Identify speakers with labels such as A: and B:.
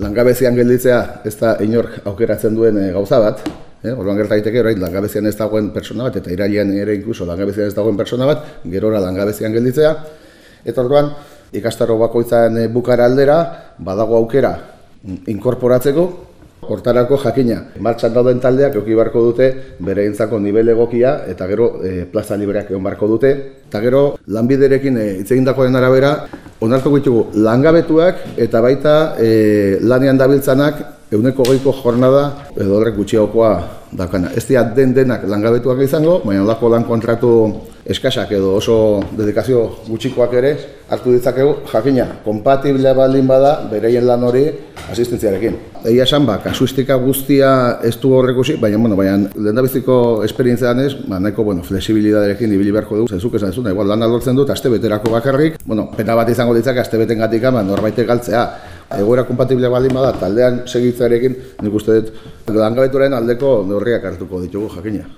A: langabezian gelditzea ez da inork aukeratzen duen e, gauza bat, eh? orduan gerta daiteke orain langabezian ez dagoen pertsona bat, eta irailean ere inkluso langabezian ez dagoen pertsona bat, gerora langabezian gelditzea, eta orduan ikastaro bakoitzan e, bukara aldera, badago aukera mm, inkorporatzeko, Hortarako jakina, martxan dauden taldeak euki barko dute bere intzako nivel egokia eta gero e, plaza libreak egon barko dute. Eta gero lanbiderekin e, itzegin arabera, onartu ditugu langabetuak eta baita e, lanean dabiltzanak euneko goiko jornada edo horrek gutxiagokoa dakana. Ez dira den denak langabetuak izango, baina lako lan kontratu eskasak edo oso dedikazio gutxikoak ere hartu ditzakegu jakina, kompatiblea baldin bada bereien lan hori asistentziarekin. Egia esan, ba, kasuistika guztia ez du horrekusi, baina, bueno, baina lehen da biziko esperientzean ez, ba, nahiko, bueno, flexibilidaderekin ibili beharko dugu, zezuk esan zuen, igual lan aldortzen dut, aste beterako bakarrik, bueno, pena bat izango ditzak, aste beten gatik, ba, norbaitek galtzea, egoera kompatible baldin bada, taldean segitzarekin, nik uste dut, langabetuaren aldeko neurriak hartuko ditugu jakina.